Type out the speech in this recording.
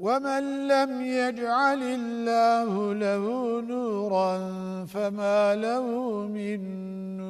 ومن لم يجعل الله له نورا فما له من نور